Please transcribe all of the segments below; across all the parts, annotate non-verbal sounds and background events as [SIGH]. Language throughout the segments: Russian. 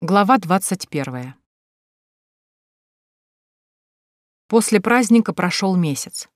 Глава 21. После праздника прошел месяц.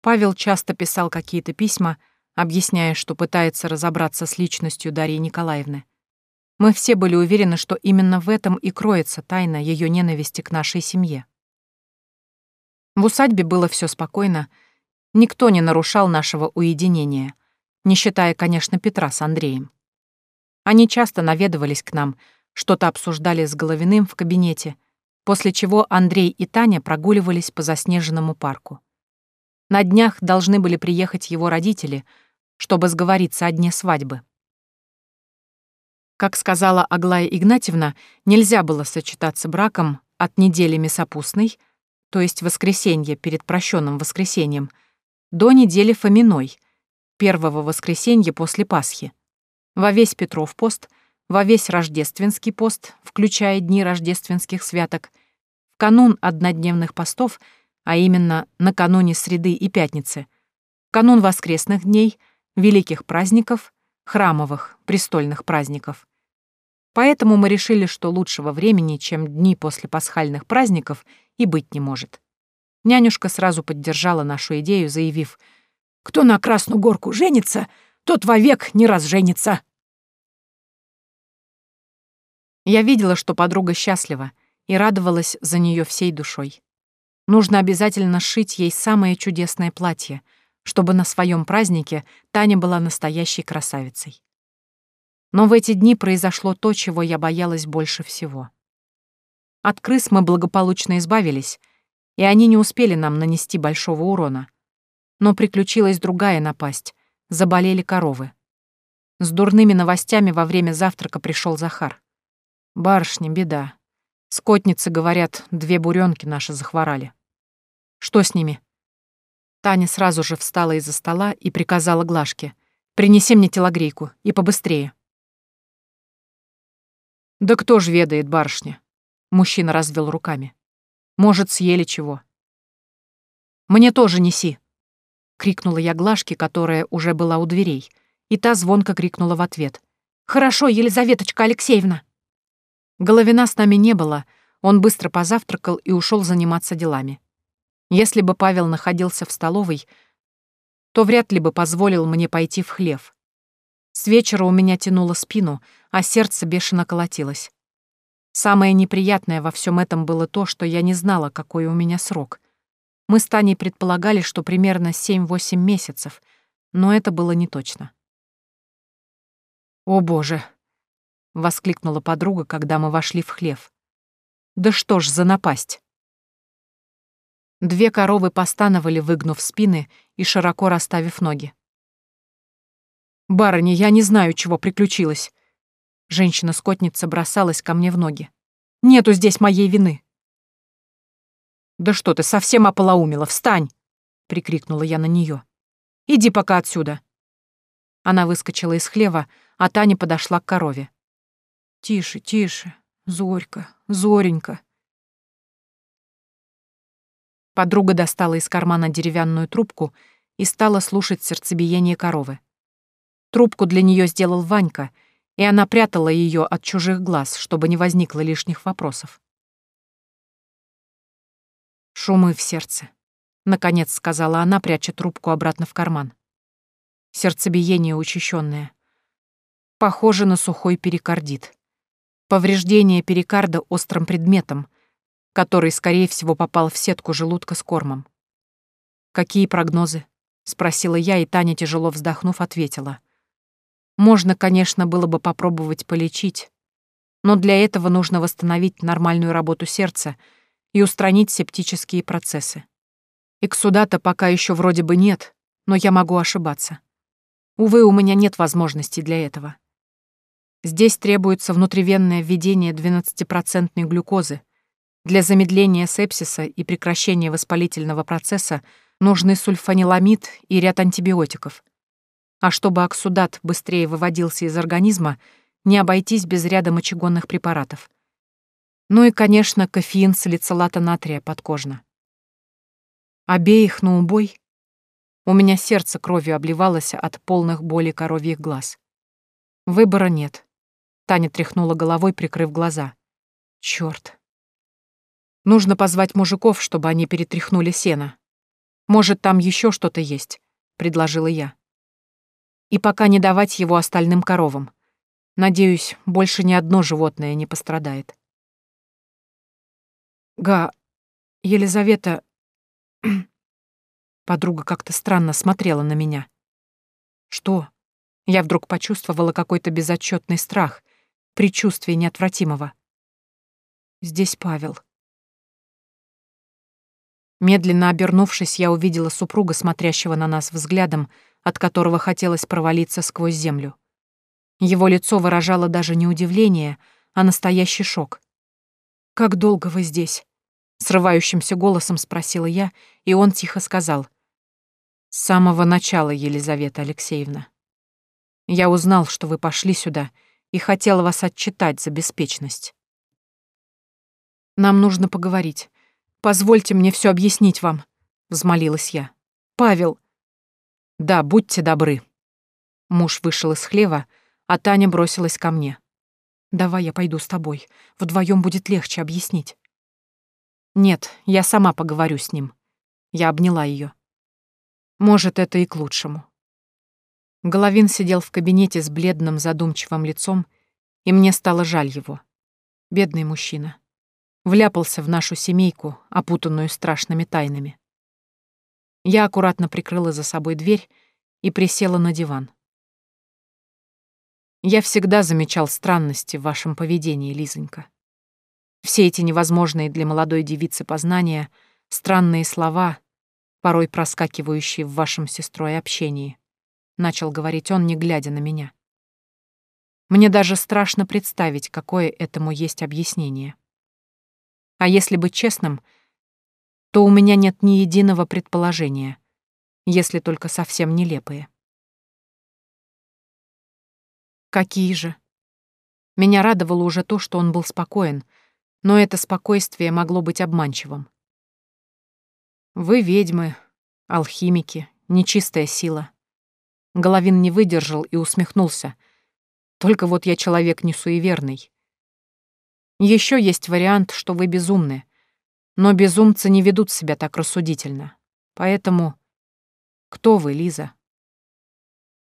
Павел часто писал какие-то письма, объясняя, что пытается разобраться с личностью Дарьи Николаевны. Мы все были уверены, что именно в этом и кроется тайна ее ненависти к нашей семье. В усадьбе было все спокойно, никто не нарушал нашего уединения, не считая, конечно, Петра с Андреем. Они часто наведывались к нам — что-то обсуждали с Головиным в кабинете, после чего Андрей и Таня прогуливались по заснеженному парку. На днях должны были приехать его родители, чтобы сговориться о дне свадьбы. Как сказала Аглая Игнатьевна, нельзя было сочетаться браком от недели Месопустной, то есть воскресенья перед прощенным воскресеньем, до недели Фоминой, первого воскресенья после Пасхи. Во весь Петров пост — во весь рождественский пост, включая дни рождественских святок, в канун однодневных постов, а именно накануне среды и пятницы, в канун воскресных дней, великих праздников, храмовых, престольных праздников. Поэтому мы решили, что лучшего времени, чем дни после пасхальных праздников, и быть не может. Нянюшка сразу поддержала нашу идею, заявив, «Кто на Красную Горку женится, тот вовек не разженится». Я видела, что подруга счастлива, и радовалась за нее всей душой. Нужно обязательно сшить ей самое чудесное платье, чтобы на своем празднике Таня была настоящей красавицей. Но в эти дни произошло то, чего я боялась больше всего. От крыс мы благополучно избавились, и они не успели нам нанести большого урона. Но приключилась другая напасть — заболели коровы. С дурными новостями во время завтрака пришел Захар. Барышня, беда. Скотницы, говорят, две буренки наши захворали. Что с ними? Таня сразу же встала из-за стола и приказала Глашке. «Принеси мне телогрейку, и побыстрее». «Да кто ж ведает, барышня?» Мужчина развел руками. «Может, съели чего?» «Мне тоже неси!» — крикнула я Глашке, которая уже была у дверей, и та звонко крикнула в ответ. «Хорошо, Елизаветочка Алексеевна!» Головина с нами не было, он быстро позавтракал и ушел заниматься делами. Если бы Павел находился в столовой, то вряд ли бы позволил мне пойти в хлев. С вечера у меня тянуло спину, а сердце бешено колотилось. Самое неприятное во всем этом было то, что я не знала, какой у меня срок. Мы с Таней предполагали, что примерно 7-8 месяцев, но это было не точно. «О боже!» — воскликнула подруга, когда мы вошли в хлев. «Да что ж за напасть!» Две коровы постановали, выгнув спины и широко расставив ноги. «Барыня, я не знаю, чего приключилось». Женщина-скотница бросалась ко мне в ноги. «Нету здесь моей вины». «Да что ты, совсем ополоумела, встань!» — прикрикнула я на нее. «Иди пока отсюда». Она выскочила из хлева, а Таня подошла к корове. Тише, тише, Зорька, Зоренька. Подруга достала из кармана деревянную трубку и стала слушать сердцебиение коровы. Трубку для нее сделал Ванька, и она прятала ее от чужих глаз, чтобы не возникло лишних вопросов. «Шумы в сердце», — наконец сказала она, пряча трубку обратно в карман. Сердцебиение учащенное. Похоже на сухой перикардит. Повреждение перикарда острым предметом, который, скорее всего, попал в сетку желудка с кормом. «Какие прогнозы?» — спросила я, и Таня, тяжело вздохнув, ответила. «Можно, конечно, было бы попробовать полечить, но для этого нужно восстановить нормальную работу сердца и устранить септические процессы. Эксудата пока еще вроде бы нет, но я могу ошибаться. Увы, у меня нет возможности для этого. Здесь требуется внутривенное введение 12% глюкозы. Для замедления сепсиса и прекращения воспалительного процесса нужны сульфаниламид и ряд антибиотиков. А чтобы оксудат быстрее выводился из организма, не обойтись без ряда мочегонных препаратов. Ну и, конечно, кофеин салицилата натрия подкожно. Обеих на убой. У меня сердце кровью обливалось от полных боли коровьих глаз. Выбора нет. Таня тряхнула головой, прикрыв глаза. Чёрт. Нужно позвать мужиков, чтобы они перетряхнули сено. Может, там еще что-то есть, предложила я. И пока не давать его остальным коровам. Надеюсь, больше ни одно животное не пострадает. Га, Елизавета... [CLEARS THROAT] Подруга как-то странно смотрела на меня. Что? Я вдруг почувствовала какой-то безотчетный страх, предчувствие неотвратимого. Здесь Павел. Медленно обернувшись, я увидела супруга, смотрящего на нас взглядом, от которого хотелось провалиться сквозь землю. Его лицо выражало даже не удивление, а настоящий шок. «Как долго вы здесь?» — срывающимся голосом спросила я, и он тихо сказал. «С самого начала, Елизавета Алексеевна. Я узнал, что вы пошли сюда, и хотел вас отчитать за беспечность. Нам нужно поговорить. Позвольте мне все объяснить вам», — взмолилась я. «Павел...» «Да, будьте добры». Муж вышел из хлева, а Таня бросилась ко мне. «Давай я пойду с тобой. Вдвоем будет легче объяснить». «Нет, я сама поговорю с ним». Я обняла ее. «Может, это и к лучшему». Головин сидел в кабинете с бледным задумчивым лицом, и мне стало жаль его. Бедный мужчина вляпался в нашу семейку, опутанную страшными тайнами. Я аккуратно прикрыла за собой дверь и присела на диван. Я всегда замечал странности в вашем поведении, Лизонька. Все эти невозможные для молодой девицы познания, странные слова, порой проскакивающие в вашем сестрой общении, начал говорить он, не глядя на меня. Мне даже страшно представить, какое этому есть объяснение. А если быть честным, то у меня нет ни единого предположения, если только совсем нелепые. Какие же? Меня радовало уже то, что он был спокоен, но это спокойствие могло быть обманчивым. Вы ведьмы, алхимики, нечистая сила. Головин не выдержал и усмехнулся. Только вот я человек не суеверный. Еще есть вариант, что вы безумны. Но безумцы не ведут себя так рассудительно. Поэтому... Кто вы, Лиза?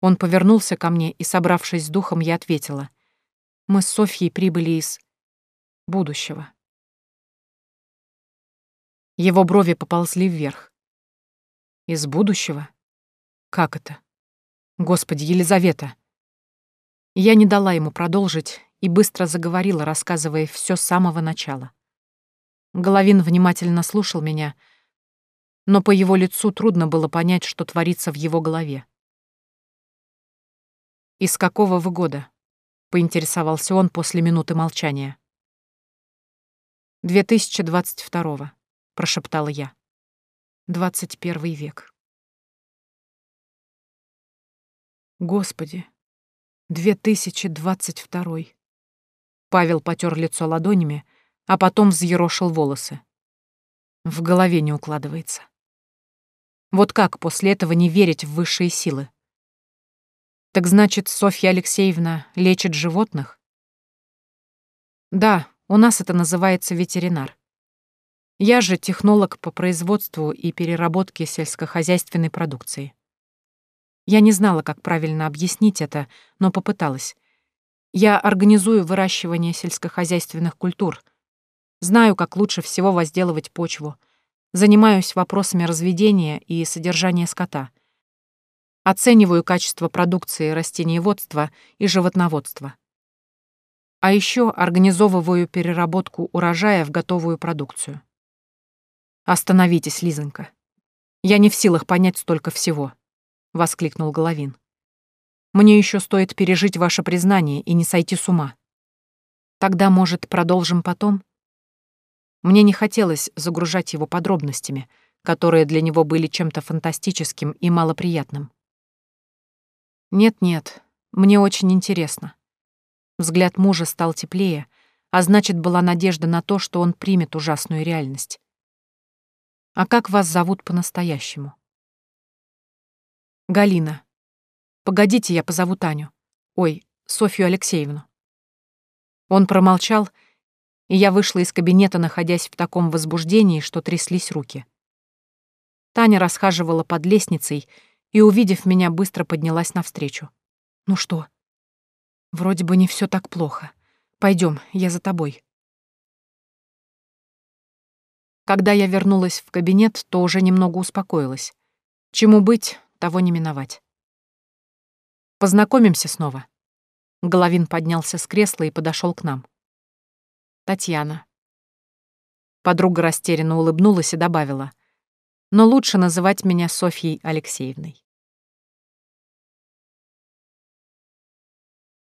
Он повернулся ко мне, и, собравшись с духом, я ответила. Мы с Софьей прибыли из... будущего. Его брови поползли вверх. Из будущего? Как это? Господи, Елизавета! Я не дала ему продолжить и быстро заговорила, рассказывая все с самого начала. Головин внимательно слушал меня, но по его лицу трудно было понять, что творится в его голове. «Из какого вы года?» — поинтересовался он после минуты молчания. «2022-го», — прошептала я. «Двадцать первый век». Господи, 2022. Павел потер лицо ладонями, а потом взъерошил волосы. В голове не укладывается. Вот как после этого не верить в высшие силы? Так значит, Софья Алексеевна лечит животных? Да, у нас это называется ветеринар. Я же технолог по производству и переработке сельскохозяйственной продукции. Я не знала, как правильно объяснить это, но попыталась. Я организую выращивание сельскохозяйственных культур. Знаю, как лучше всего возделывать почву. Занимаюсь вопросами разведения и содержания скота. Оцениваю качество продукции растениеводства и животноводства. А еще организовываю переработку урожая в готовую продукцию. «Остановитесь, Лизонька. Я не в силах понять столько всего», — воскликнул Головин. Мне еще стоит пережить ваше признание и не сойти с ума. Тогда, может, продолжим потом? Мне не хотелось загружать его подробностями, которые для него были чем-то фантастическим и малоприятным. Нет-нет, мне очень интересно. Взгляд мужа стал теплее, а значит, была надежда на то, что он примет ужасную реальность. А как вас зовут по-настоящему? Галина, Погодите, я позову Таню. Ой, Софью Алексеевну. Он промолчал, и я вышла из кабинета, находясь в таком возбуждении, что тряслись руки. Таня расхаживала под лестницей и, увидев меня, быстро поднялась навстречу. «Ну что?» «Вроде бы не все так плохо. Пойдем, я за тобой». Когда я вернулась в кабинет, то уже немного успокоилась. Чему быть, того не миновать. Познакомимся снова. Головин поднялся с кресла и подошел к нам. Татьяна. Подруга растерянно улыбнулась и добавила. Но лучше называть меня Софьей Алексеевной.